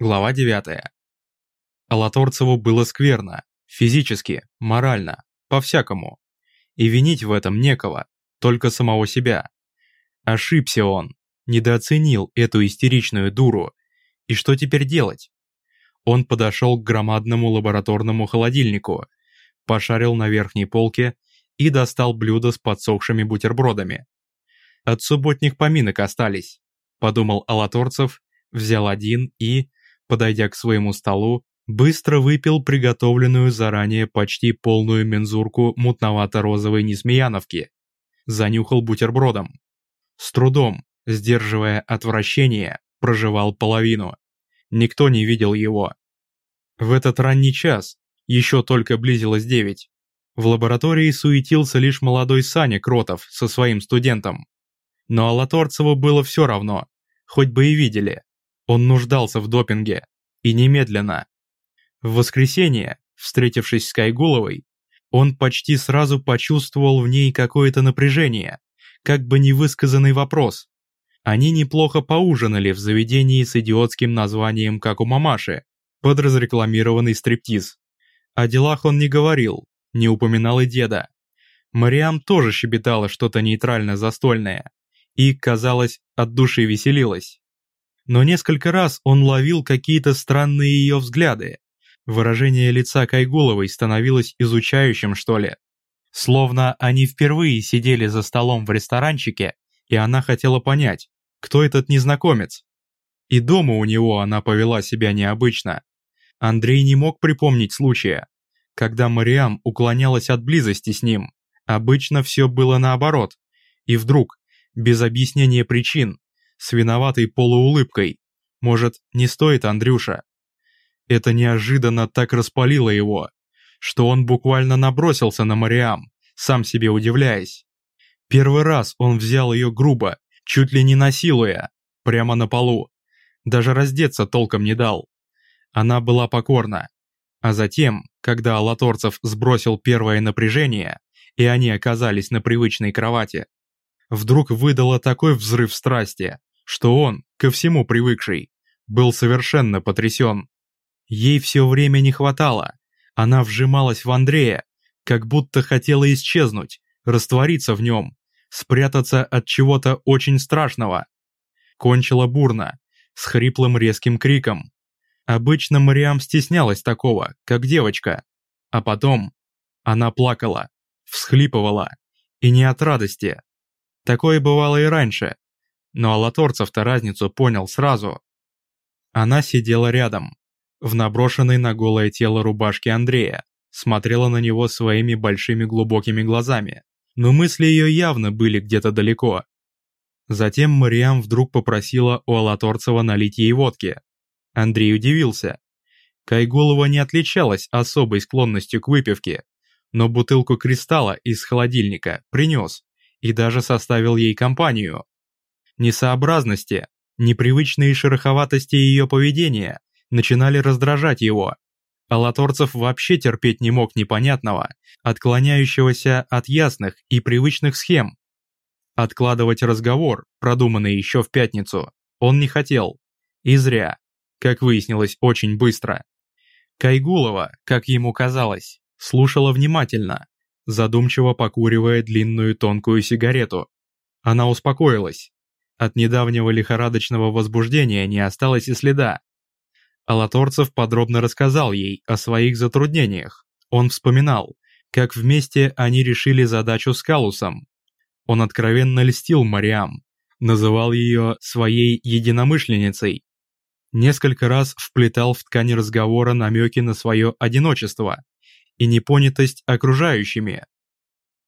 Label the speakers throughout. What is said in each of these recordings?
Speaker 1: Глава 9. Алаторцеву было скверно, физически, морально, по-всякому. И винить в этом некого, только самого себя. Ошибся он, недооценил эту истеричную дуру. И что теперь делать? Он подошел к громадному лабораторному холодильнику, пошарил на верхней полке и достал блюдо с подсохшими бутербродами. От субботних поминок остались, подумал Алаторцев, взял один и, подойдя к своему столу, быстро выпил приготовленную заранее почти полную мензурку мутновато-розовой несмеяновки. Занюхал бутербродом. С трудом, сдерживая отвращение, проживал половину. Никто не видел его. В этот ранний час, еще только близилось девять, в лаборатории суетился лишь молодой Саня Кротов со своим студентом. Но Алаторцеву было все равно, хоть бы и видели. Он нуждался в допинге. И немедленно. В воскресенье, встретившись с Кайгуловой, он почти сразу почувствовал в ней какое-то напряжение, как бы невысказанный вопрос. Они неплохо поужинали в заведении с идиотским названием, как у мамаши, под разрекламированный стриптиз. О делах он не говорил, не упоминал и деда. Мариам тоже щебетала что-то нейтрально-застольное и, казалось, от души веселилась но несколько раз он ловил какие-то странные ее взгляды. Выражение лица Кайгуловой становилось изучающим, что ли. Словно они впервые сидели за столом в ресторанчике, и она хотела понять, кто этот незнакомец. И дома у него она повела себя необычно. Андрей не мог припомнить случая, когда Мариам уклонялась от близости с ним. Обычно все было наоборот. И вдруг, без объяснения причин, с виноватой полуулыбкой. Может, не стоит, Андрюша? Это неожиданно так распалило его, что он буквально набросился на Мариам, сам себе удивляясь. Первый раз он взял ее грубо, чуть ли не насилуя, прямо на полу. Даже раздеться толком не дал. Она была покорна. А затем, когда Алаторцев сбросил первое напряжение, и они оказались на привычной кровати, вдруг выдала такой взрыв страсти, что он, ко всему привыкший, был совершенно потрясен. Ей все время не хватало. Она вжималась в Андрея, как будто хотела исчезнуть, раствориться в нем, спрятаться от чего-то очень страшного. Кончила бурно, с хриплым резким криком. Обычно Мариам стеснялась такого, как девочка. А потом она плакала, всхлипывала, и не от радости. Такое бывало и раньше, но Алаторцев-то разницу понял сразу. Она сидела рядом, в наброшенной на голое тело рубашке Андрея, смотрела на него своими большими глубокими глазами, но мысли ее явно были где-то далеко. Затем Мариам вдруг попросила у Алаторцева налить ей водки. Андрей удивился. Кайгулова не отличалась особой склонностью к выпивке, но бутылку кристалла из холодильника принес и даже составил ей компанию. Несообразности, непривычные шероховатости ее поведения начинали раздражать его. Алаторцев вообще терпеть не мог непонятного, отклоняющегося от ясных и привычных схем. Откладывать разговор, продуманный еще в пятницу, он не хотел. И зря, как выяснилось очень быстро. Кайгулова, как ему казалось, слушала внимательно, задумчиво покуривая длинную тонкую сигарету. Она успокоилась, от недавнего лихорадочного возбуждения не осталось и следа. Алаторцев подробно рассказал ей о своих затруднениях. Он вспоминал, как вместе они решили задачу с Калусом. Он откровенно льстил Мариам, называл ее своей единомышленницей. Несколько раз вплетал в ткань разговора намеки на свое одиночество и непонятость окружающими.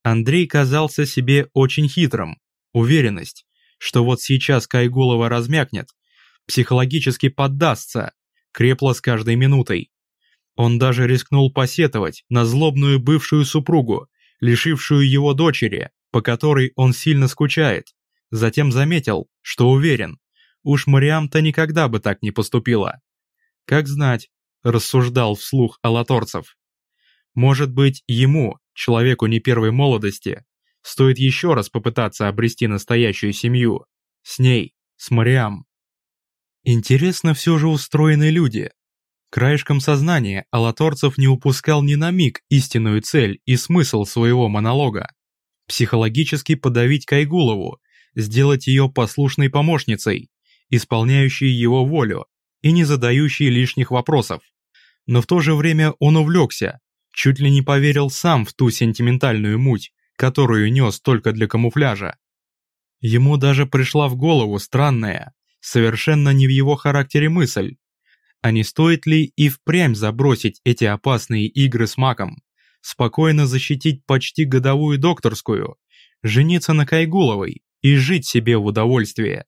Speaker 1: Андрей казался себе очень хитрым, уверенность, что вот сейчас Кайгулова размякнет, психологически поддастся, крепло с каждой минутой. Он даже рискнул посетовать на злобную бывшую супругу, лишившую его дочери, по которой он сильно скучает. Затем заметил, что уверен, уж Мариам-то никогда бы так не поступила. Как знать, рассуждал вслух Алаторцев. Может быть, ему, человеку не первой молодости, Стоит еще раз попытаться обрести настоящую семью. С ней, с Мариам. Интересно все же устроены люди. Краешком сознания Алаторцев не упускал ни на миг истинную цель и смысл своего монолога. Психологически подавить Кайгулову, сделать ее послушной помощницей, исполняющей его волю и не задающей лишних вопросов. Но в то же время он увлекся, чуть ли не поверил сам в ту сентиментальную муть, которую нес только для камуфляжа. Ему даже пришла в голову странная, совершенно не в его характере мысль. А не стоит ли и впрямь забросить эти опасные игры с маком, спокойно защитить почти годовую докторскую, жениться на Кайгуловой и жить себе в удовольствие.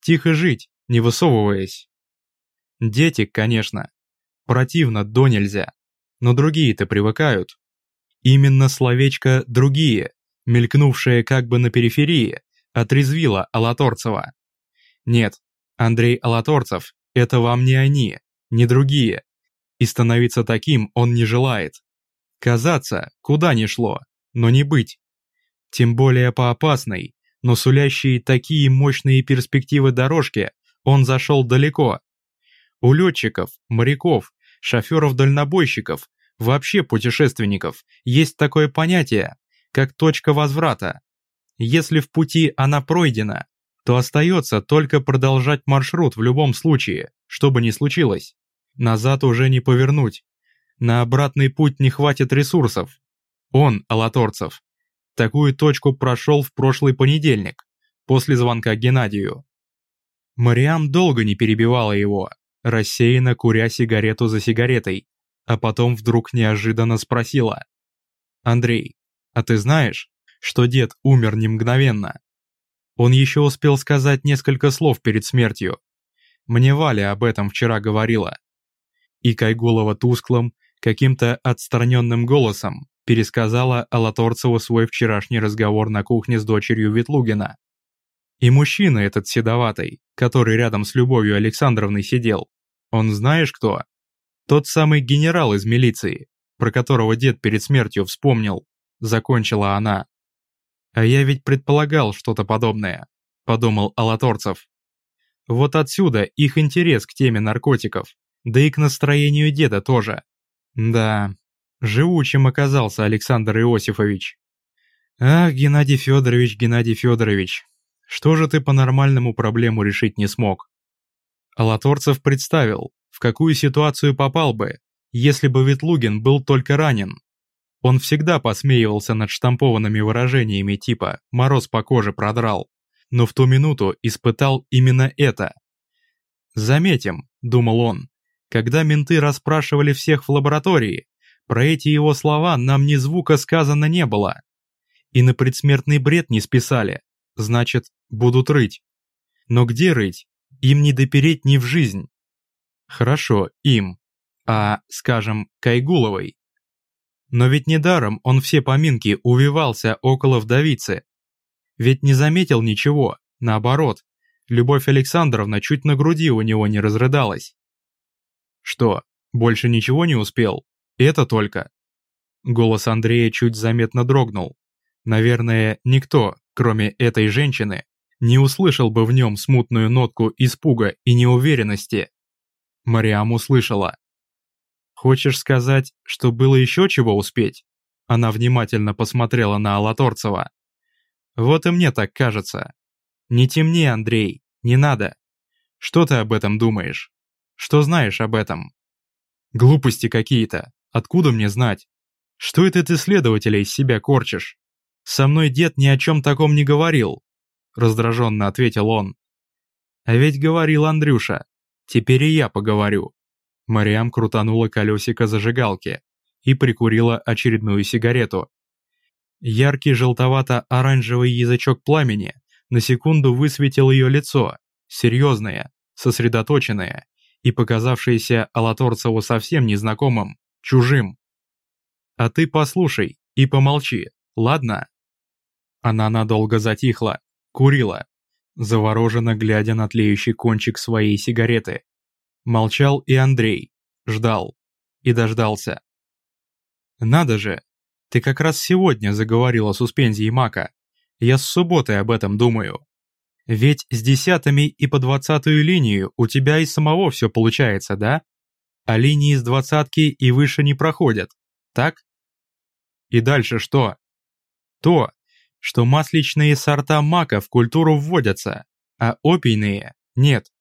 Speaker 1: Тихо жить, не высовываясь. Дети, конечно. Противно до нельзя. Но другие-то привыкают. Именно словечко «другие», мелькнувшее как бы на периферии, отрезвило Алаторцева. Нет, Андрей Алаторцев – это вам не они, не другие. И становиться таким он не желает. Казаться куда ни шло, но не быть. Тем более по опасной, но сулящей такие мощные перспективы дорожки он зашел далеко. У летчиков, моряков, шоферов-дальнобойщиков, вообще путешественников есть такое понятие, как точка возврата. Если в пути она пройдена, то остается только продолжать маршрут в любом случае, что бы ни случилось. Назад уже не повернуть. На обратный путь не хватит ресурсов. Он, Алаторцев, такую точку прошел в прошлый понедельник, после звонка Геннадию. Мариам долго не перебивала его, рассеянно куря сигарету за сигаретой, а потом вдруг неожиданно спросила. «Андрей, а ты знаешь, что дед умер не мгновенно?» Он еще успел сказать несколько слов перед смертью. Мне Валя об этом вчера говорила. И Кайгулова тусклым, каким-то отстраненным голосом пересказала Алаторцеву свой вчерашний разговор на кухне с дочерью Ветлугина. И мужчина этот седоватый, который рядом с Любовью Александровной сидел, он знаешь кто? Тот самый генерал из милиции, про которого дед перед смертью вспомнил, закончила она. А я ведь предполагал что-то подобное, подумал Алаторцев. Вот отсюда их интерес к теме наркотиков, да и к настроению деда тоже. Да, живучим оказался Александр Иосифович. Ах, Геннадий Федорович, Геннадий Федорович, что же ты по-нормальному проблему решить не смог? Алаторцев представил, в какую ситуацию попал бы, если бы Ветлугин был только ранен. Он всегда посмеивался над штампованными выражениями типа «мороз по коже продрал», но в ту минуту испытал именно это. «Заметим», — думал он, — «когда менты расспрашивали всех в лаборатории, про эти его слова нам ни звука сказано не было. И на предсмертный бред не списали, значит, будут рыть. Но где рыть? Им не допереть ни в жизнь. Хорошо, им. А, скажем, Кайгуловой. Но ведь недаром он все поминки увивался около вдовицы. Ведь не заметил ничего, наоборот. Любовь Александровна чуть на груди у него не разрыдалась. Что, больше ничего не успел? Это только. Голос Андрея чуть заметно дрогнул. Наверное, никто, кроме этой женщины, не услышал бы в нем смутную нотку испуга и неуверенности. Мариам услышала. Хочешь сказать, что было еще чего успеть? Она внимательно посмотрела на Алаторцева. Вот и мне так кажется. Не темни, Андрей, не надо. Что ты об этом думаешь? Что знаешь об этом? Глупости какие-то. Откуда мне знать? Что это ты следователя из себя корчишь? Со мной дед ни о чем таком не говорил. Раздраженно ответил он. А ведь говорил Андрюша. Теперь и я поговорю. Мариам крутанула колесико зажигалки и прикурила очередную сигарету. Яркий желтовато-оранжевый язычок пламени на секунду высветил ее лицо, серьезное, сосредоточенное и показавшееся Алаторцеву совсем незнакомым, чужим. «А ты послушай и помолчи, ладно?» Она надолго затихла, курила, завороженно глядя на тлеющий кончик своей сигареты. Молчал и Андрей, ждал. И дождался. «Надо же! Ты как раз сегодня заговорила о суспензии Мака. Я с субботы об этом думаю. Ведь с десятыми и по двадцатую линию у тебя и самого все получается, да? А линии с двадцатки и выше не проходят, так? И дальше что? То, что масличные сорта мака в культуру вводятся, а опийные – нет.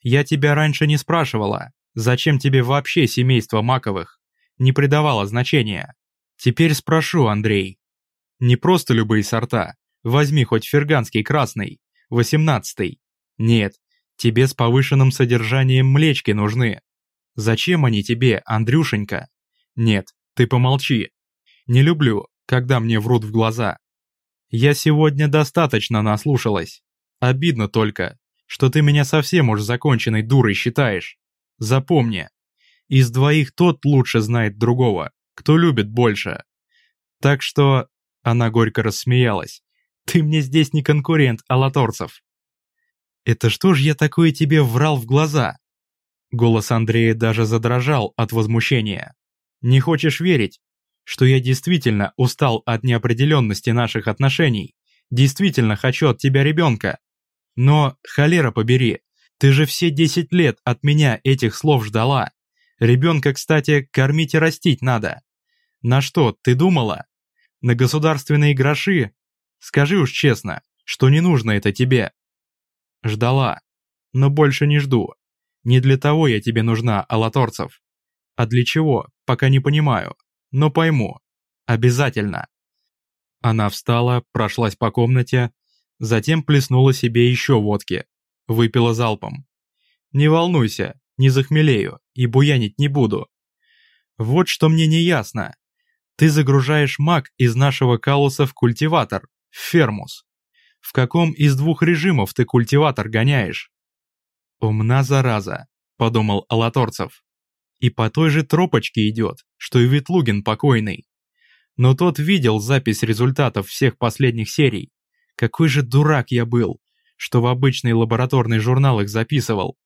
Speaker 1: Я тебя раньше не спрашивала, зачем тебе вообще семейство маковых? Не придавала значения. Теперь спрошу, Андрей. Не просто любые сорта, возьми хоть ферганский красный, восемнадцатый. Нет, тебе с повышенным содержанием млечки нужны. Зачем они тебе, Андрюшенька? Нет, ты помолчи. Не люблю, когда мне врут в глаза. Я сегодня достаточно наслушалась. Обидно только, что ты меня совсем уж законченной дурой считаешь. Запомни, из двоих тот лучше знает другого, кто любит больше. Так что...» Она горько рассмеялась. «Ты мне здесь не конкурент, Алаторцев». «Это что ж я такое тебе врал в глаза?» Голос Андрея даже задрожал от возмущения. «Не хочешь верить, что я действительно устал от неопределенности наших отношений, действительно хочу от тебя ребенка? Но, холера побери, ты же все десять лет от меня этих слов ждала. Ребенка, кстати, кормить и растить надо. На что, ты думала? На государственные гроши? Скажи уж честно, что не нужно это тебе. Ждала, но больше не жду. Не для того я тебе нужна, Алаторцев. А для чего, пока не понимаю, но пойму. Обязательно. Она встала, прошлась по комнате, затем плеснула себе еще водки, выпила залпом. «Не волнуйся, не захмелею и буянить не буду. Вот что мне не ясно. Ты загружаешь маг из нашего калуса в культиватор, в фермус. В каком из двух режимов ты культиватор гоняешь? Умна зараза, подумал Алаторцев. И по той же тропочке идет, что и Ветлугин покойный. Но тот видел запись результатов всех последних серий. Какой же дурак я был, что в обычный лабораторный журнал их записывал.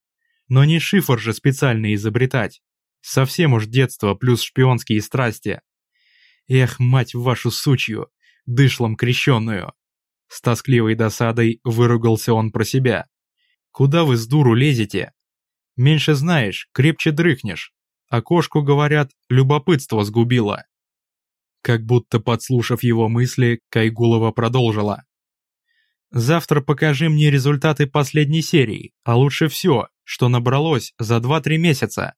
Speaker 1: Но не шифр же специально изобретать. Совсем уж детство плюс шпионские страсти. Эх, мать вашу сучью, дышлом крещенную. С тоскливой досадой выругался он про себя. Куда вы с дуру лезете? Меньше знаешь, крепче дрыхнешь. А кошку, говорят, любопытство сгубило. Как будто подслушав его мысли, Кайгулова продолжила. Завтра покажи мне результаты последней серии, а лучше все, что набралось за 2-3 месяца.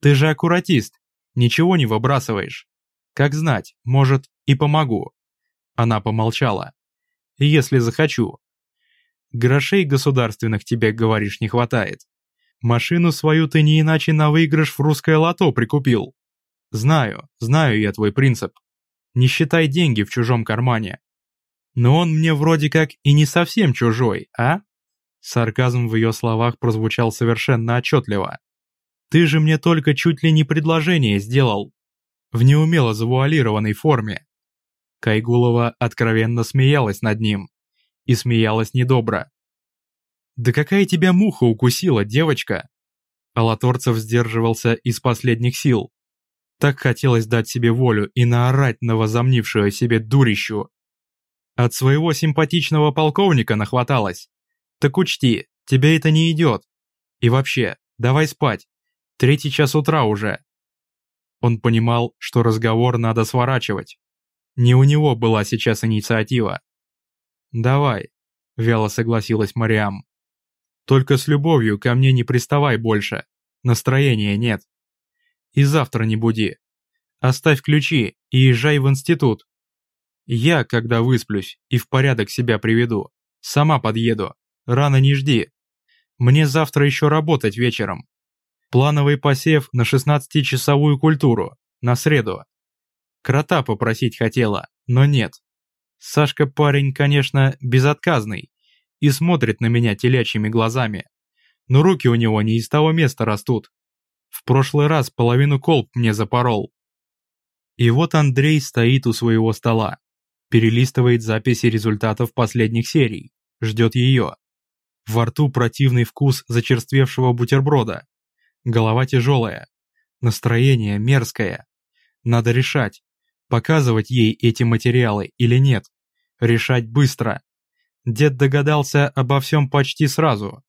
Speaker 1: Ты же аккуратист, ничего не выбрасываешь. Как знать, может, и помогу. Она помолчала. Если захочу. Грошей государственных тебе, говоришь, не хватает. Машину свою ты не иначе на выигрыш в русское лото прикупил. Знаю, знаю я твой принцип. Не считай деньги в чужом кармане. Но он мне вроде как и не совсем чужой, а? Сарказм в ее словах прозвучал совершенно отчетливо. Ты же мне только чуть ли не предложение сделал. В неумело завуалированной форме. Кайгулова откровенно смеялась над ним. И смеялась недобро. «Да какая тебя муха укусила, девочка?» Алаторцев сдерживался из последних сил. Так хотелось дать себе волю и наорать на возомнившую себе дурищу. От своего симпатичного полковника нахваталась. Так учти, тебе это не идет. И вообще, давай спать. Третий час утра уже. Он понимал, что разговор надо сворачивать. Не у него была сейчас инициатива. «Давай», — вяло согласилась Мариам. «Только с любовью ко мне не приставай больше. Настроения нет. И завтра не буди. Оставь ключи и езжай в институт. Я, когда высплюсь и в порядок себя приведу, сама подъеду. Рано не жди. Мне завтра еще работать вечером. Плановый посев на 16-часовую культуру, на среду. Крота попросить хотела, но нет. Сашка парень, конечно, безотказный и смотрит на меня телячьими глазами. Но руки у него не из того места растут. В прошлый раз половину колб мне запорол. И вот Андрей стоит у своего стола перелистывает записи результатов последних серий, ждет ее. Во рту противный вкус зачерствевшего бутерброда. Голова тяжелая. Настроение мерзкое. Надо решать, показывать ей эти материалы или нет. Решать быстро. Дед догадался обо всем почти сразу,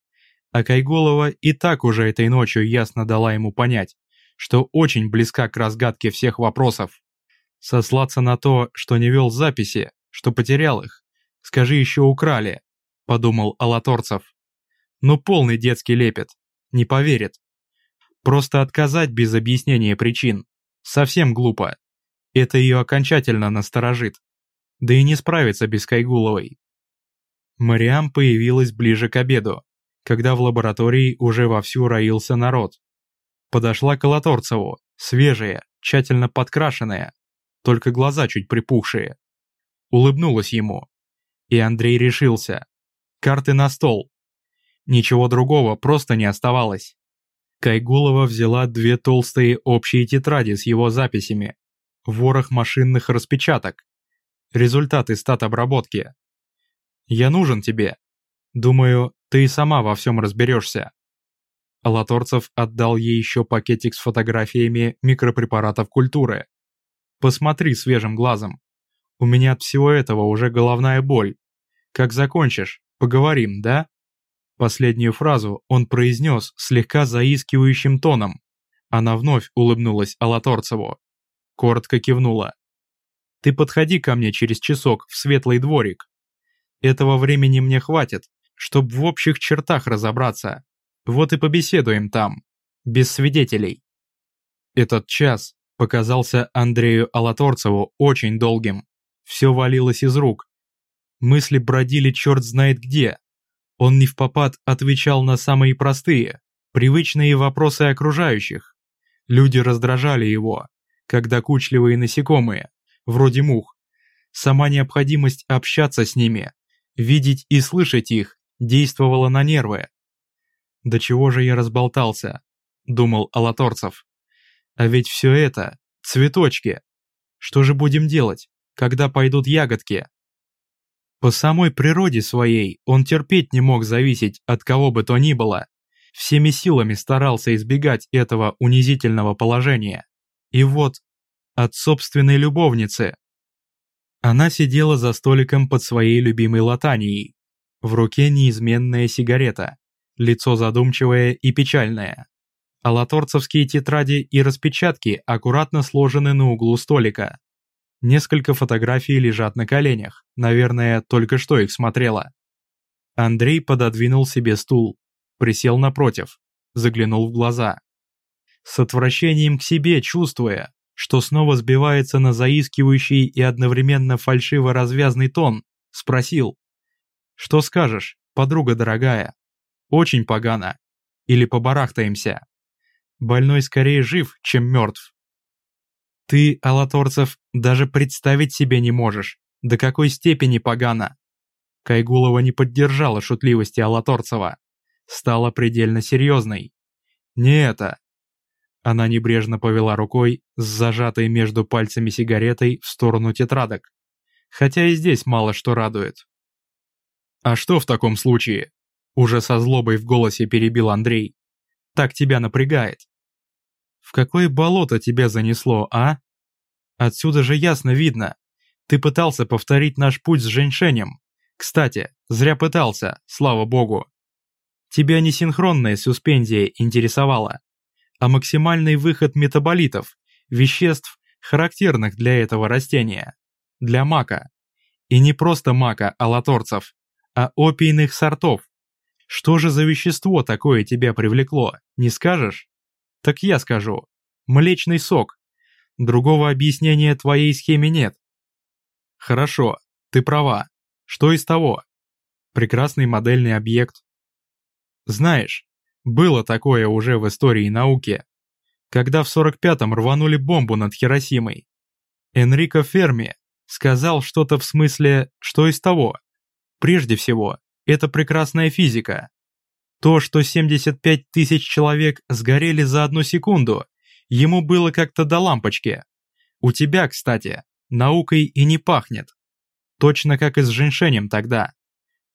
Speaker 1: а Кайголова и так уже этой ночью ясно дала ему понять, что очень близка к разгадке всех вопросов. Сослаться на то, что не вел записи, что потерял их, скажи еще украли, подумал Алаторцев. Ну полный детский лепет, не поверит. Просто отказать без объяснения причин. Совсем глупо. Это ее окончательно насторожит. Да и не справится без Кайгуловой. Мариам появилась ближе к обеду, когда в лаборатории уже вовсю роился народ. Подошла к Колоторцеву, свежая, тщательно подкрашенная, только глаза чуть припухшие. Улыбнулась ему. И Андрей решился. Карты на стол. Ничего другого просто не оставалось. Кайгулова взяла две толстые общие тетради с его записями, ворох машинных распечаток, результаты стат-обработки. «Я нужен тебе. Думаю, ты и сама во всем разберешься». Алаторцев отдал ей еще пакетик с фотографиями микропрепаратов культуры. «Посмотри свежим глазом. У меня от всего этого уже головная боль. Как закончишь, поговорим, да?» Последнюю фразу он произнес слегка заискивающим тоном. Она вновь улыбнулась Алаторцеву. Коротко кивнула. «Ты подходи ко мне через часок в светлый дворик. Этого времени мне хватит, чтобы в общих чертах разобраться. Вот и побеседуем там, без свидетелей». Этот час показался Андрею Алаторцеву очень долгим. Все валилось из рук. Мысли бродили черт знает где, он не в попад отвечал на самые простые, привычные вопросы окружающих. Люди раздражали его, как докучливые насекомые, вроде мух. Сама необходимость общаться с ними, видеть и слышать их, действовала на нервы. «До чего же я разболтался?» — думал Алаторцев. «А ведь все это — цветочки. Что же будем делать, когда пойдут ягодки?» По самой природе своей он терпеть не мог зависеть от кого бы то ни было. Всеми силами старался избегать этого унизительного положения. И вот, от собственной любовницы. Она сидела за столиком под своей любимой латанией. В руке неизменная сигарета, лицо задумчивое и печальное. А латорцевские тетради и распечатки аккуратно сложены на углу столика. Несколько фотографий лежат на коленях, наверное, только что их смотрела. Андрей пододвинул себе стул, присел напротив, заглянул в глаза. С отвращением к себе чувствуя, что снова сбивается на заискивающий и одновременно фальшиво-развязный тон, спросил. «Что скажешь, подруга дорогая? Очень погано. Или побарахтаемся? Больной скорее жив, чем мертв. Ты, Алаторцев, даже представить себе не можешь, до какой степени погано. Кайгулова не поддержала шутливости Алаторцева. Стала предельно серьезной. Не это. Она небрежно повела рукой с зажатой между пальцами сигаретой в сторону тетрадок. Хотя и здесь мало что радует. «А что в таком случае?» Уже со злобой в голосе перебил Андрей. «Так тебя напрягает. В какое болото тебя занесло, а? Отсюда же ясно видно. Ты пытался повторить наш путь с женьшенем. Кстати, зря пытался, слава богу. Тебя не синхронная суспензия интересовала, а максимальный выход метаболитов, веществ, характерных для этого растения. Для мака. И не просто мака, а латорцев, а опийных сортов. Что же за вещество такое тебя привлекло, не скажешь? Так я скажу. Млечный сок. Другого объяснения твоей схеме нет. Хорошо, ты права. Что из того? Прекрасный модельный объект. Знаешь, было такое уже в истории науки, когда в 45-м рванули бомбу над Хиросимой. Энрико Ферми сказал что-то в смысле «что из того?». Прежде всего, это прекрасная физика. То, что 75 тысяч человек сгорели за одну секунду, ему было как-то до лампочки. У тебя, кстати, наукой и не пахнет. Точно как и с женьшенем тогда.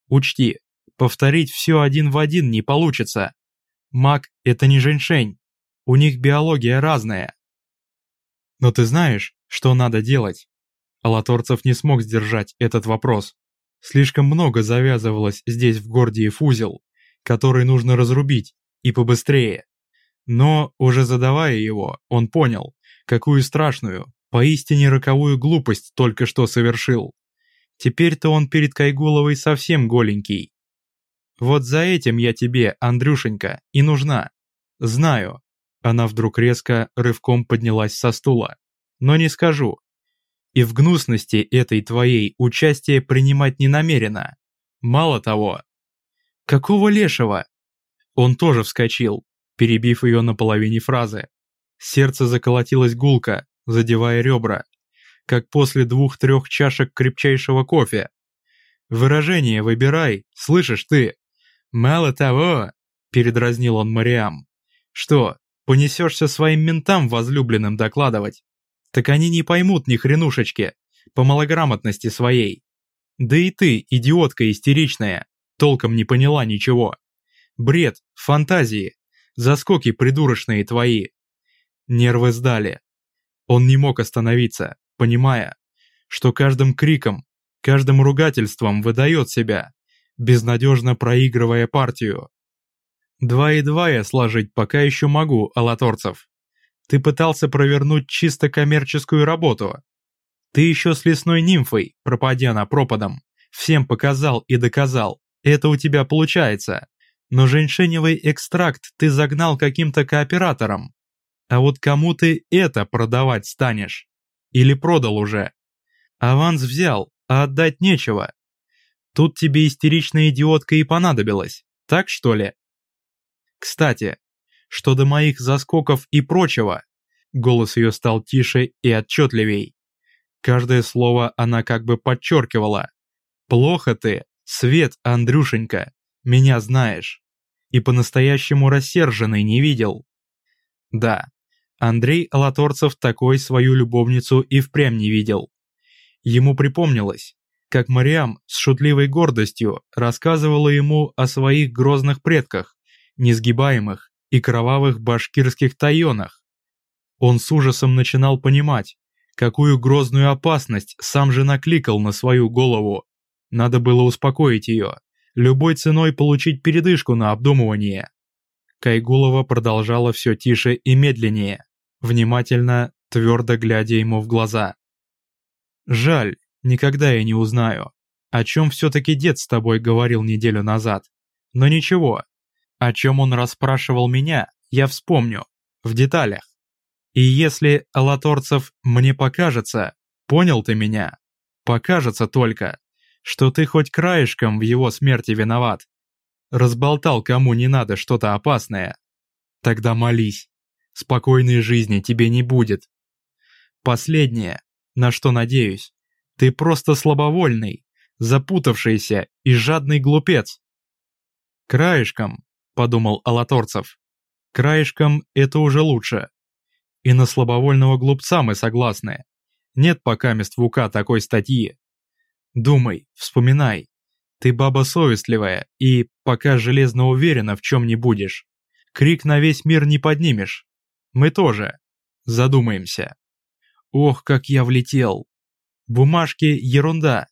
Speaker 1: Учти, повторить все один в один не получится. Маг – это не женьшень. У них биология разная. Но ты знаешь, что надо делать? Алаторцев не смог сдержать этот вопрос. Слишком много завязывалось здесь в Гордиев узел, который нужно разрубить, и побыстрее. Но, уже задавая его, он понял, какую страшную, поистине роковую глупость только что совершил. Теперь-то он перед Кайгуловой совсем голенький. Вот за этим я тебе, Андрюшенька, и нужна. Знаю. Она вдруг резко рывком поднялась со стула. Но не скажу. И в гнусности этой твоей участие принимать не намерена. Мало того. Какого лешего? Он тоже вскочил, перебив ее на половине фразы. Сердце заколотилось гулко, задевая ребра, как после двух-трех чашек крепчайшего кофе. Выражение выбирай, слышишь ты? Мало того, передразнил он Мариам. Что, понесешься своим ментам возлюбленным докладывать? Так они не поймут ни хренушечки, по малограмотности своей. Да и ты, идиотка истеричная, толком не поняла ничего. Бред, фантазии, заскоки придурочные твои. Нервы сдали. Он не мог остановиться, понимая, что каждым криком, каждым ругательством выдает себя, безнадежно проигрывая партию. Два и два я сложить пока еще могу, Алаторцев. Ты пытался провернуть чисто коммерческую работу. Ты еще с лесной нимфой, пропадя на пропадом, всем показал и доказал, это у тебя получается. Но женьшеневый экстракт ты загнал каким-то кооператором. А вот кому ты это продавать станешь? Или продал уже? Аванс взял, а отдать нечего. Тут тебе истеричная идиотка и понадобилась, так что ли? Кстати, что до моих заскоков и прочего, голос ее стал тише и отчетливей. Каждое слово она как бы подчеркивала. Плохо ты, Свет, Андрюшенька, меня знаешь. И по-настоящему рассерженный не видел. Да, Андрей Алаторцев такой свою любовницу и впрямь не видел. Ему припомнилось, как Мариам с шутливой гордостью рассказывала ему о своих грозных предках, несгибаемых и кровавых башкирских тайонах. Он с ужасом начинал понимать, какую грозную опасность сам же накликал на свою голову. Надо было успокоить ее, любой ценой получить передышку на обдумывание. Кайгулова продолжала все тише и медленнее, внимательно, твердо глядя ему в глаза. «Жаль, никогда я не узнаю, о чем все-таки дед с тобой говорил неделю назад. Но ничего, о чем он расспрашивал меня, я вспомню, в деталях. И если, Алаторцев, мне покажется, понял ты меня, покажется только, что ты хоть краешком в его смерти виноват, разболтал кому не надо что-то опасное, тогда молись, спокойной жизни тебе не будет. Последнее, на что надеюсь, ты просто слабовольный, запутавшийся и жадный глупец. Краешком, подумал Алаторцев, краешком это уже лучше. И на слабовольного глупца мы согласны. Нет пока мест в УК такой статьи. Думай, вспоминай. Ты баба совестливая и пока железно уверена в чем не будешь. Крик на весь мир не поднимешь. Мы тоже. Задумаемся. Ох, как я влетел. Бумажки – ерунда.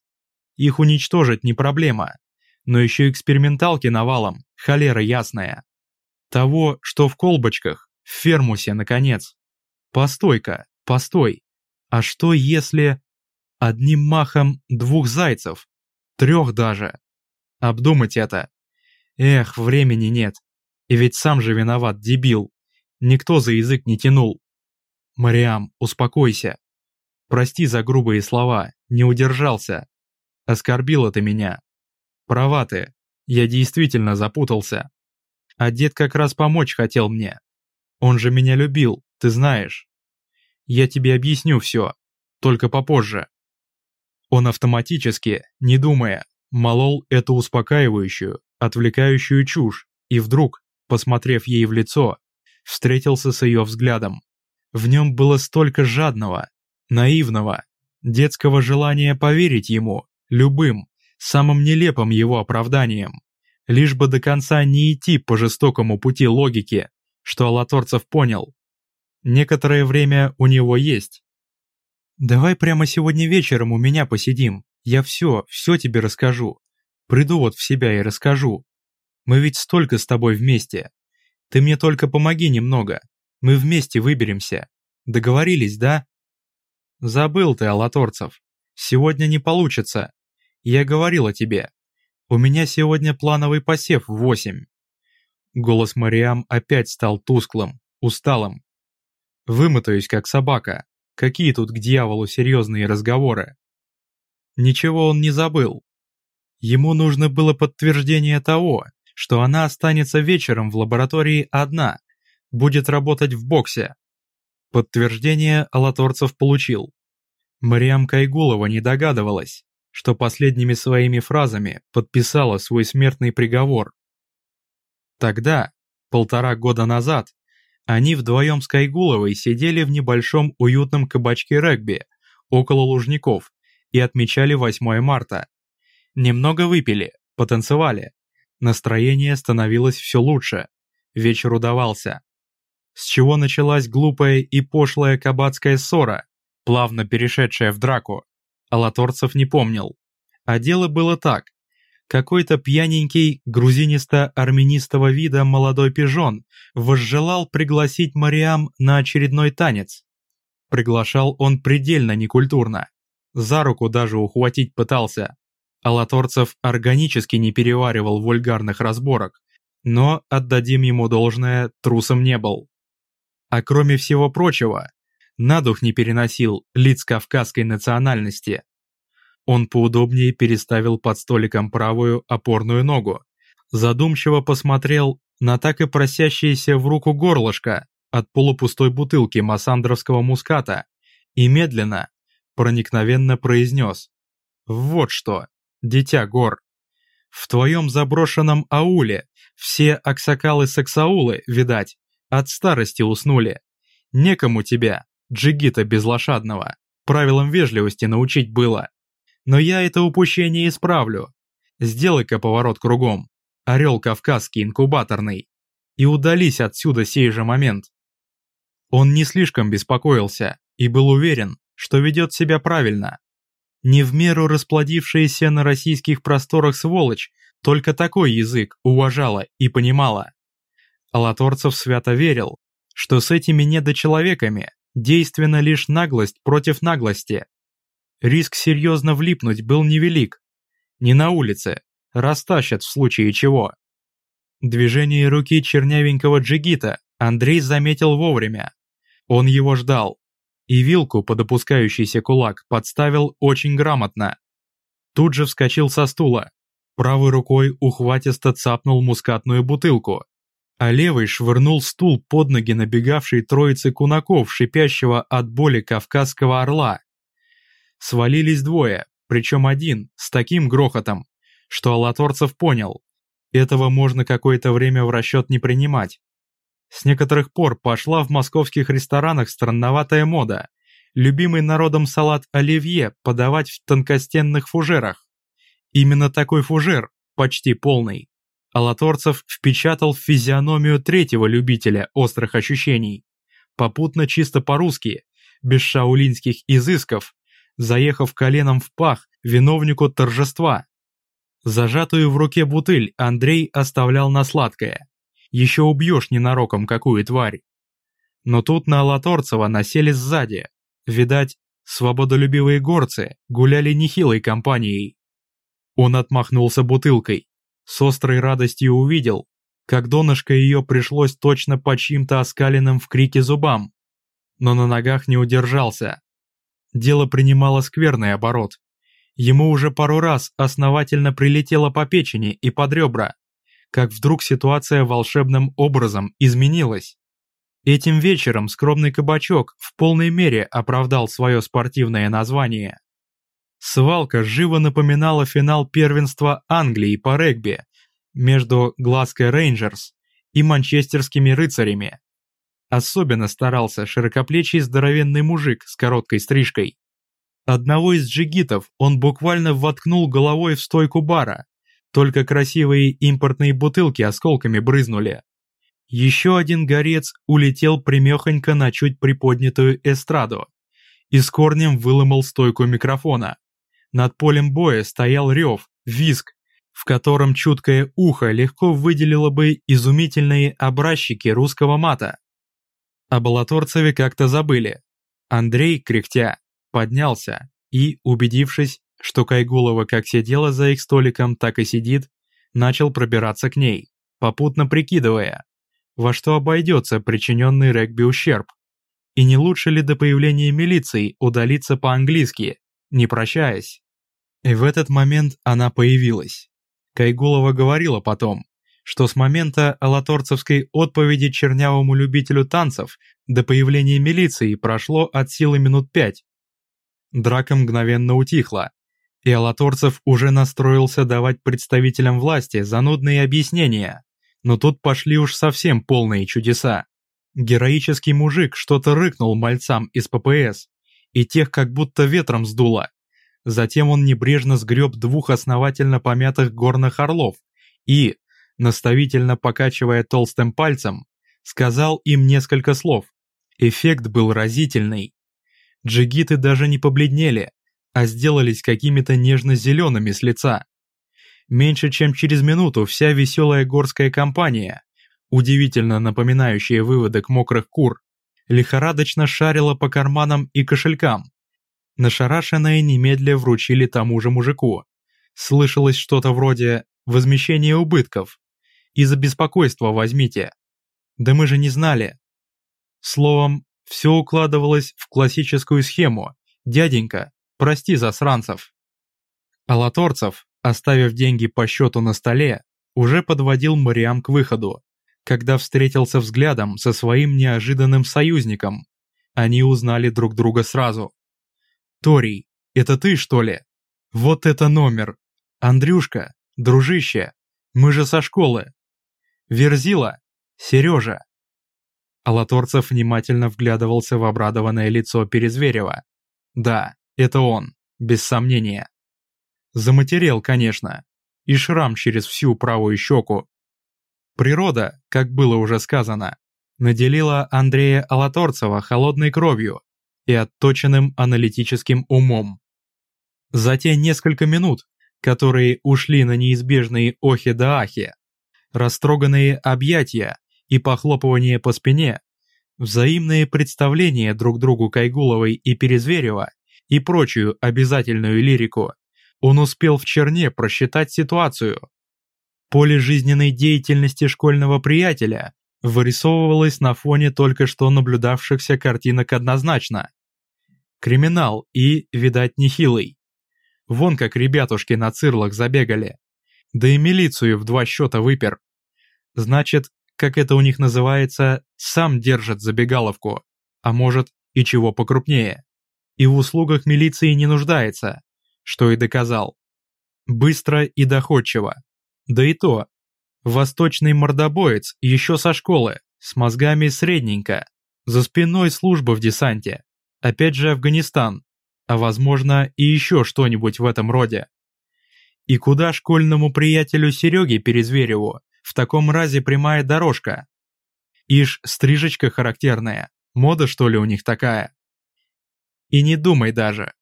Speaker 1: Их уничтожить не проблема. Но еще эксперименталки навалом, холера ясная. Того, что в колбочках, в фермусе, наконец. Постой-ка, постой. А что если... Одним махом двух зайцев? Трех даже. Обдумать это. Эх, времени нет. И ведь сам же виноват, дебил. Никто за язык не тянул. Мариам, успокойся. Прости за грубые слова, не удержался. Оскорбила ты меня. Права ты, я действительно запутался. А дед как раз помочь хотел мне. Он же меня любил, ты знаешь. Я тебе объясню все, только попозже. Он автоматически, не думая, молол эту успокаивающую, отвлекающую чушь, и вдруг, посмотрев ей в лицо, встретился с ее взглядом. В нем было столько жадного, наивного, детского желания поверить ему, любым, самым нелепым его оправданием, лишь бы до конца не идти по жестокому пути логики, что Алаторцев понял. Некоторое время у него есть. «Давай прямо сегодня вечером у меня посидим, Я все, все тебе расскажу. Приду вот в себя и расскажу. Мы ведь столько с тобой вместе. Ты мне только помоги немного. Мы вместе выберемся. Договорились, да? Забыл ты, Алаторцев. Сегодня не получится. Я говорил о тебе. У меня сегодня плановый посев в восемь. Голос Мариам опять стал тусклым, усталым. Вымотаюсь, как собака. Какие тут к дьяволу серьезные разговоры? Ничего он не забыл. Ему нужно было подтверждение того, что она останется вечером в лаборатории одна, будет работать в боксе. Подтверждение Алаторцев получил. Мариам Кайгулова не догадывалась, что последними своими фразами подписала свой смертный приговор. Тогда, полтора года назад, они вдвоем с Кайгуловой сидели в небольшом уютном кабачке регби около Лужников и отмечали 8 марта. Немного выпили, потанцевали. Настроение становилось все лучше. Вечер удавался. С чего началась глупая и пошлая кабацкая ссора, плавно перешедшая в драку, Алаторцев не помнил. А дело было так. Какой-то пьяненький, грузинисто-армянистого вида молодой пижон возжелал пригласить Мариам на очередной танец. Приглашал он предельно некультурно. За руку даже ухватить пытался. Алаторцев органически не переваривал вульгарных разборок, но, отдадим ему должное, трусом не был. А кроме всего прочего, на дух не переносил лиц кавказской национальности. Он поудобнее переставил под столиком правую опорную ногу, задумчиво посмотрел на так и просящееся в руку горлышко от полупустой бутылки массандровского муската и медленно, проникновенно произнес «Вот что, дитя гор, в твоем заброшенном ауле все аксакалы-саксаулы, видать, от старости уснули. Некому тебя, джигита безлошадного, правилам вежливости научить было. Но я это упущение исправлю. Сделай-ка поворот кругом, орел кавказский инкубаторный, и удались отсюда сей же момент. Он не слишком беспокоился и был уверен, что ведет себя правильно. Не в меру расплодившаяся на российских просторах сволочь только такой язык уважала и понимала. Алаторцев свято верил, что с этими недочеловеками действенна лишь наглость против наглости. Риск серьезно влипнуть был невелик. Не на улице, растащат в случае чего. Движение руки чернявенького джигита Андрей заметил вовремя. Он его ждал. И вилку под опускающийся кулак подставил очень грамотно. Тут же вскочил со стула. Правой рукой ухватисто цапнул мускатную бутылку, а левой швырнул стул под ноги набегавшей троицы кунаков, шипящего от боли кавказского орла. Свалились двое, причем один, с таким грохотом, что Алаторцев понял, этого можно какое-то время в расчет не принимать. С некоторых пор пошла в московских ресторанах странноватая мода, любимый народом салат оливье подавать в тонкостенных фужерах. Именно такой фужер, почти полный. Алаторцев впечатал в физиономию третьего любителя острых ощущений. Попутно чисто по-русски, без шаулинских изысков, заехав коленом в пах виновнику торжества. Зажатую в руке бутыль Андрей оставлял на сладкое. Еще убьешь ненароком какую тварь. Но тут на Алаторцева насели сзади. Видать, свободолюбивые горцы гуляли нехилой компанией. Он отмахнулся бутылкой. С острой радостью увидел, как донышко ее пришлось точно по чьим-то оскаленным в крике зубам. Но на ногах не удержался, дело принимало скверный оборот. Ему уже пару раз основательно прилетело по печени и под ребра, как вдруг ситуация волшебным образом изменилась. Этим вечером скромный кабачок в полной мере оправдал свое спортивное название. Свалка живо напоминала финал первенства Англии по регби между Глазго Рейнджерс и Манчестерскими рыцарями. Особенно старался широкоплечий здоровенный мужик с короткой стрижкой. Одного из джигитов он буквально воткнул головой в стойку бара, только красивые импортные бутылки осколками брызнули. Еще один горец улетел примехонько на чуть приподнятую эстраду и с корнем выломал стойку микрофона. Над полем боя стоял рев, визг, в котором чуткое ухо легко выделило бы изумительные образчики русского мата. О Балаторцеве как-то забыли. Андрей, кряхтя, поднялся и, убедившись, что Кайгулова как сидела за их столиком, так и сидит, начал пробираться к ней, попутно прикидывая, во что обойдется причиненный регби ущерб. И не лучше ли до появления милиции удалиться по-английски, не прощаясь? И в этот момент она появилась. Кайгулова говорила потом, что с момента алаторцевской отповеди чернявому любителю танцев до появления милиции прошло от силы минут пять. Драка мгновенно утихла, и Алаторцев уже настроился давать представителям власти занудные объяснения, но тут пошли уж совсем полные чудеса. Героический мужик что-то рыкнул мальцам из ППС, и тех как будто ветром сдуло. Затем он небрежно сгреб двух основательно помятых горных орлов и, наставительно покачивая толстым пальцем, сказал им несколько слов. Эффект был разительный. Джигиты даже не побледнели, а сделались какими-то нежно-зелеными с лица. Меньше чем через минуту вся веселая горская компания, удивительно напоминающая выводок мокрых кур, лихорадочно шарила по карманам и кошелькам. Нашарашенные немедля вручили тому же мужику. Слышалось что-то вроде «возмещение убытков». «Из-за беспокойства возьмите». Да мы же не знали. Словом, все укладывалось в классическую схему. Дяденька, прости засранцев. Алаторцев, оставив деньги по счету на столе, уже подводил Мариам к выходу, когда встретился взглядом со своим неожиданным союзником. Они узнали друг друга сразу. «Торий, это ты, что ли? Вот это номер! Андрюшка, дружище, мы же со школы! Верзила, Сережа!» Алаторцев внимательно вглядывался в обрадованное лицо Перезверева. «Да, это он, без сомнения. Заматерел, конечно, и шрам через всю правую щеку. Природа, как было уже сказано, наделила Андрея Алаторцева холодной кровью и отточенным аналитическим умом. За те несколько минут, которые ушли на неизбежные охи да ахи, растроганные объятия и похлопывание по спине, взаимные представления друг другу Кайгуловой и Перезверева и прочую обязательную лирику, он успел в черне просчитать ситуацию. Поле жизненной деятельности школьного приятеля вырисовывалось на фоне только что наблюдавшихся картинок однозначно. Криминал и, видать, нехилый. Вон как ребятушки на цирлах забегали. Да и милицию в два счета выпер. Значит, как это у них называется, сам держит забегаловку, а может и чего покрупнее и в услугах милиции не нуждается, что и доказал. Быстро и доходчиво. Да и то, восточный мордобоец еще со школы, с мозгами средненько, за спиной служба в десанте, опять же Афганистан, а возможно и еще что-нибудь в этом роде. И куда школьному приятелю Сереге Перезвереву в таком разе прямая дорожка? Ишь, стрижечка характерная, мода что ли у них такая? И не думай даже.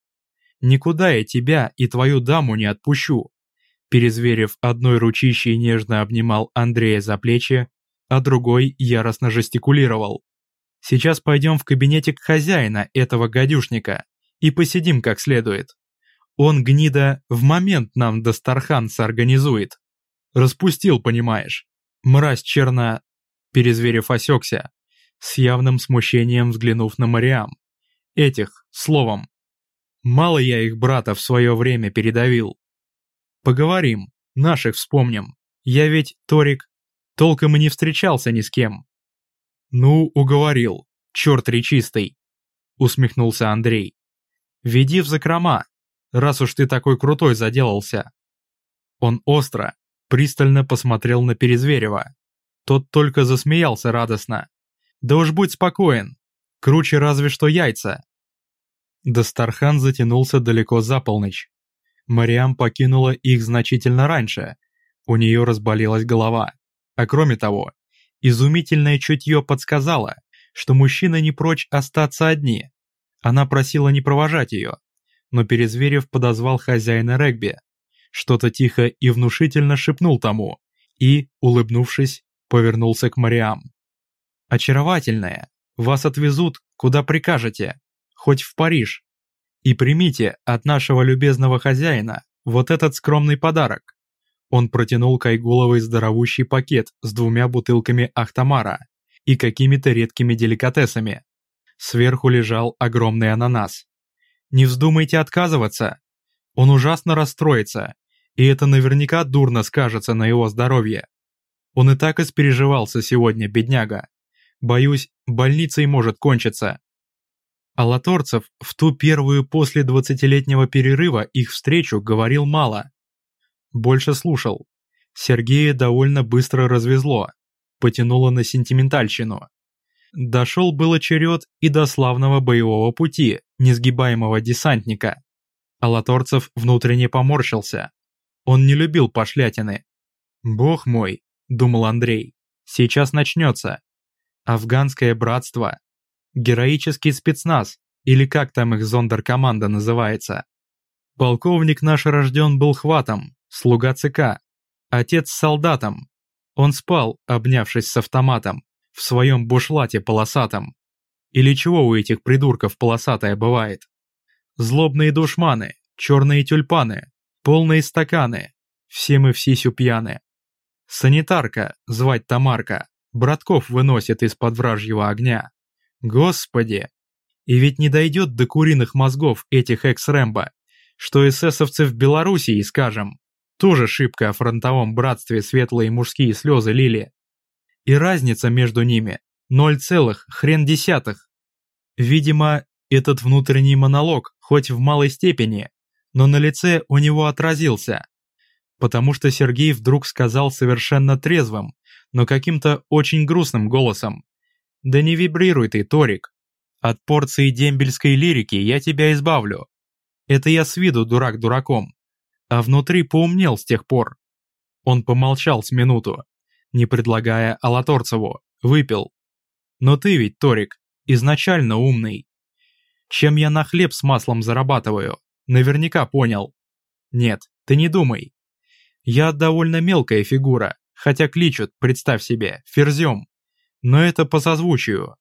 Speaker 1: Никуда я тебя и твою даму не отпущу. Перезверев одной ручищей нежно обнимал Андрея за плечи, а другой яростно жестикулировал. Сейчас пойдем в кабинетик хозяина этого гадюшника и посидим как следует. Он, гнида, в момент нам Дастархан соорганизует. Распустил, понимаешь. Мразь черна... Перезверев осекся, с явным смущением взглянув на Мариам. Этих, словом. Мало я их брата в свое время передавил. Поговорим, наших вспомним. Я ведь, Торик, толком и не встречался ни с кем. Ну, уговорил, черт речистый, усмехнулся Андрей. Веди в закрома, раз уж ты такой крутой заделался. Он остро, пристально посмотрел на Перезверева. Тот только засмеялся радостно. Да уж будь спокоен, Круче разве что яйца. Дастархан затянулся далеко за полночь. Мариам покинула их значительно раньше. У нее разболелась голова. А кроме того, изумительное чутье подсказало, что мужчина не прочь остаться одни. Она просила не провожать ее. но Перезверев подозвал хозяина регби. Что-то тихо и внушительно шепнул тому и, улыбнувшись, повернулся к Мариам. «Очаровательная, вас отвезут, куда прикажете, хоть в Париж. И примите от нашего любезного хозяина вот этот скромный подарок». Он протянул Кайгуловой здоровущий пакет с двумя бутылками Ахтамара и какими-то редкими деликатесами. Сверху лежал огромный ананас. «Не вздумайте отказываться. Он ужасно расстроится, и это наверняка дурно скажется на его здоровье. Он и так испереживался сегодня, бедняга. Боюсь, больницей может кончиться». А Латорцев в ту первую после двадцатилетнего перерыва их встречу говорил мало. Больше слушал. Сергея довольно быстро развезло, потянуло на сентиментальщину. Дошел было черед и до славного боевого пути, несгибаемого десантника. Алаторцев внутренне поморщился. Он не любил пошлятины. «Бог мой», — думал Андрей, — «сейчас начнется. Афганское братство. Героический спецназ, или как там их зондеркоманда называется. Полковник наш рожден был хватом, слуга ЦК, отец солдатом. Он спал, обнявшись с автоматом, в своем бушлате полосатом. Или чего у этих придурков полосатая бывает? Злобные душманы, черные тюльпаны, полные стаканы, все мы в сисю. Санитарка, звать Тамарка, братков выносит из-под вражьего огня. Господи! И ведь не дойдет до куриных мозгов этих экс-рэмбо, что эсэсовцы в Белоруссии, скажем, тоже шибко о фронтовом братстве светлые мужские слезы лили. И разница между ними – ноль целых хрен десятых. Видимо, этот внутренний монолог, хоть в малой степени, но на лице у него отразился. Потому что Сергей вдруг сказал совершенно трезвым, но каким-то очень грустным голосом. «Да не вибрируй ты, Торик. От порции дембельской лирики я тебя избавлю. Это я с виду дурак дураком, а внутри поумнел с тех пор. Он помолчал с минуту, не предлагая Алаторцеву, выпил. Но ты ведь, Торик, изначально умный. Чем я на хлеб с маслом зарабатываю, наверняка понял. Нет, ты не думай. Я довольно мелкая фигура, хотя кличут, представь себе, ферзем. Но это по созвучию.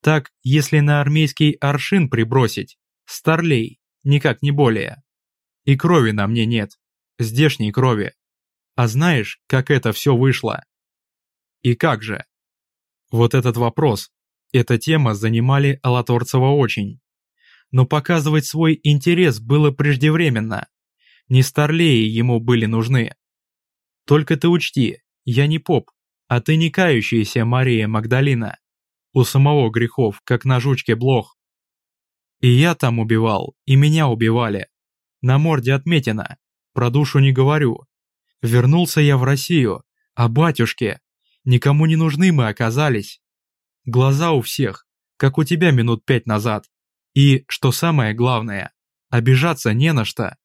Speaker 1: Так, если на армейский аршин прибросить, старлей, никак не более. И крови на мне нет. Здешней крови. А знаешь, как это все вышло? И как же? Вот этот вопрос, эта тема занимали Алаторцева очень. Но показывать свой интерес было преждевременно. Не старлеи ему были нужны. Только ты учти, я не поп, а ты не кающаяся Мария Магдалина. У самого грехов, как на жучке блох. И я там убивал, и меня убивали. На морде отметина. Про душу не говорю. Вернулся я в Россию. А батюшки, никому не нужны мы оказались. Глаза у всех, как у тебя минут пять назад. И, что самое главное, обижаться не на что.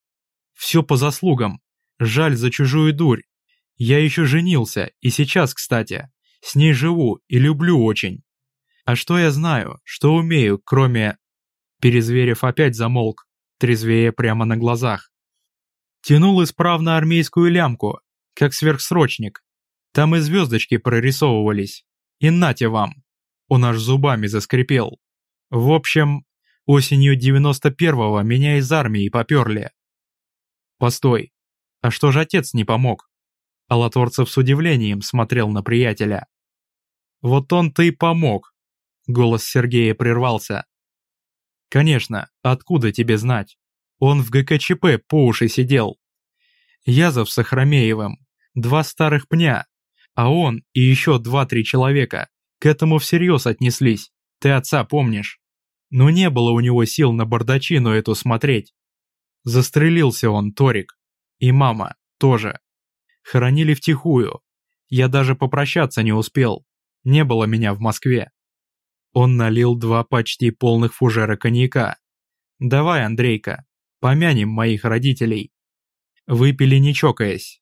Speaker 1: Все по заслугам. Жаль за чужую дурь. Я еще женился, и сейчас, кстати. С ней живу и люблю очень. А что я знаю, что умею, кроме... Перезверев опять замолк, трезвее прямо на глазах. Тянул исправно армейскую лямку, как сверхсрочник. Там и звездочки прорисовывались. И нате вам. Он аж зубами заскрипел. В общем, осенью 91-го меня из армии поперли. Постой, а что же отец не помог? Алаторцев с удивлением смотрел на приятеля. Вот он-то и помог. Голос Сергея прервался. Конечно, откуда тебе знать? Он в ГКЧП по уши сидел. Язов с Охромеевым, два старых пня, а он и еще два-три человека к этому всерьез отнеслись, ты отца помнишь. Но не было у него сил на бардачину эту смотреть. Застрелился он, Торик. И мама тоже. Хоронили втихую. Я даже попрощаться не успел. Не было меня в Москве. Он налил два почти полных фужера коньяка. «Давай, Андрейка, помянем моих родителей». Выпили не чокаясь.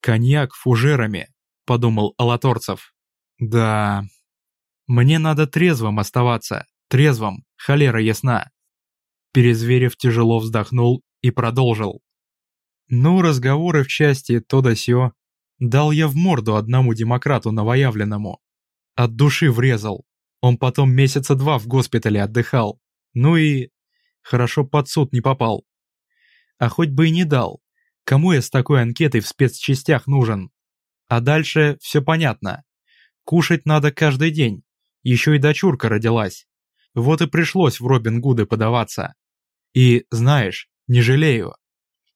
Speaker 1: «Коньяк фужерами», — подумал Алаторцев. «Да, мне надо трезвым оставаться, трезвым, холера ясна». Перезверев тяжело вздохнул и продолжил. Ну, разговоры в части то да сё. Дал я в морду одному демократу новоявленному. От души врезал. Он потом месяца два в госпитале отдыхал. Ну и... Хорошо под суд не попал. А хоть бы и не дал. Кому я с такой анкетой в спецчастях нужен? А дальше все понятно. Кушать надо каждый день. Еще и дочурка родилась. Вот и пришлось в Робин Гуды подаваться. И, знаешь, не жалею.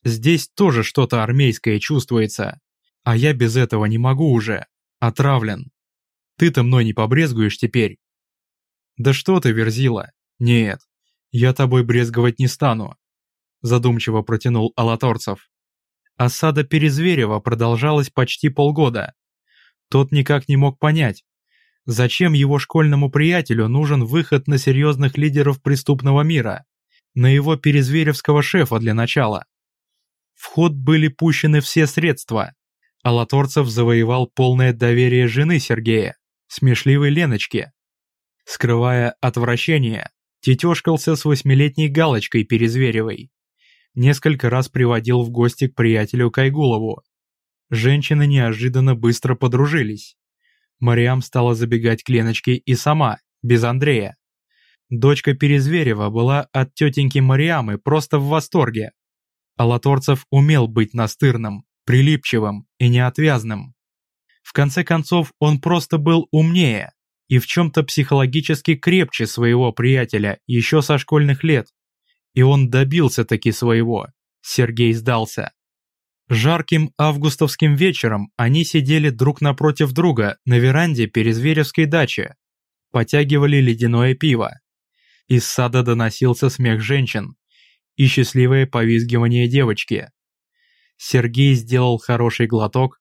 Speaker 1: Здесь тоже что-то армейское чувствуется. А я без этого не могу уже. Отравлен. Ты-то мной не побрезгуешь теперь? Да что ты, Верзила? Нет, я тобой брезговать не стану. Задумчиво протянул Алаторцев. Осада Перезверева продолжалась почти полгода. Тот никак не мог понять, зачем его школьному приятелю нужен выход на серьезных лидеров преступного мира, на его перезверевского шефа для начала. В ход были пущены все средства. Алаторцев завоевал полное доверие жены Сергея, смешливой Леночки. Скрывая отвращение, тетешкался с восьмилетней галочкой Перезверевой. Несколько раз приводил в гости к приятелю Кайгулову. Женщины неожиданно быстро подружились. Мариам стала забегать к Леночке и сама, без Андрея. Дочка Перезверева была от тетеньки Мариамы просто в восторге. Алаторцев умел быть настырным, прилипчивым и неотвязным. В конце концов, он просто был умнее и в чем-то психологически крепче своего приятеля еще со школьных лет. И он добился таки своего. Сергей сдался. Жарким августовским вечером они сидели друг напротив друга на веранде Перезверевской дачи. Потягивали ледяное пиво. Из сада доносился смех женщин, и счастливое повизгивание девочки. Сергей сделал хороший глоток,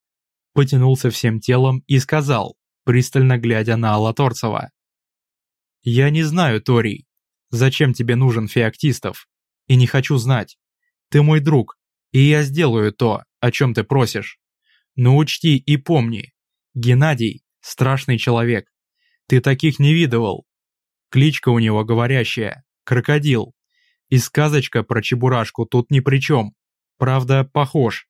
Speaker 1: потянулся всем телом и сказал, пристально глядя на Алаторцева. «Я не знаю, Торий, зачем тебе нужен Феоктистов, и не хочу знать. Ты мой друг, и я сделаю то, о чем ты просишь. Но учти и помни, Геннадий – страшный человек. Ты таких не видывал. Кличка у него говорящая – крокодил. И сказочка про Чебурашку тут ни при чем. Правда, похож.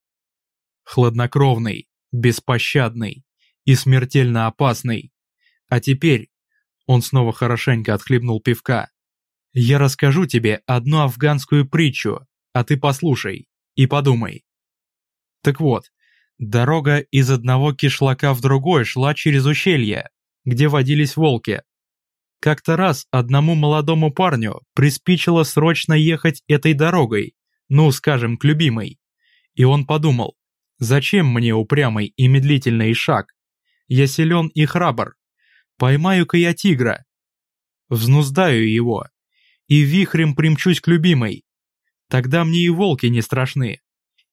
Speaker 1: Хладнокровный, беспощадный и смертельно опасный. А теперь... Он снова хорошенько отхлебнул пивка. «Я расскажу тебе одну афганскую притчу, а ты послушай и подумай». Так вот, дорога из одного кишлака в другой шла через ущелье, где водились волки. Как-то раз одному молодому парню приспичило срочно ехать этой дорогой, ну, скажем, к любимой. И он подумал, зачем мне упрямый и медлительный шаг? Я силен и храбр. Поймаю-ка я тигра. Взнуздаю его. И вихрем примчусь к любимой. Тогда мне и волки не страшны.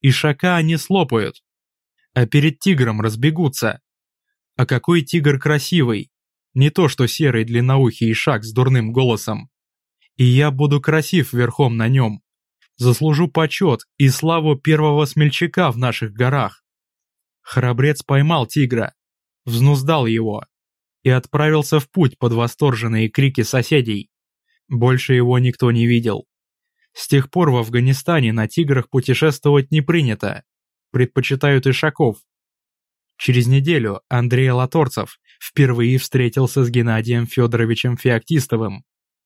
Speaker 1: И шака они слопают. А перед тигром разбегутся. А какой тигр красивый, не то что серый длинноухий шаг с дурным голосом. И я буду красив верхом на нем. Заслужу почет и славу первого смельчака в наших горах. Храбрец поймал тигра, взнуздал его и отправился в путь под восторженные крики соседей. Больше его никто не видел. С тех пор в Афганистане на тиграх путешествовать не принято, предпочитают ишаков. Через неделю Андрей Латорцев впервые встретился с Геннадием Федоровичем Феоктистовым.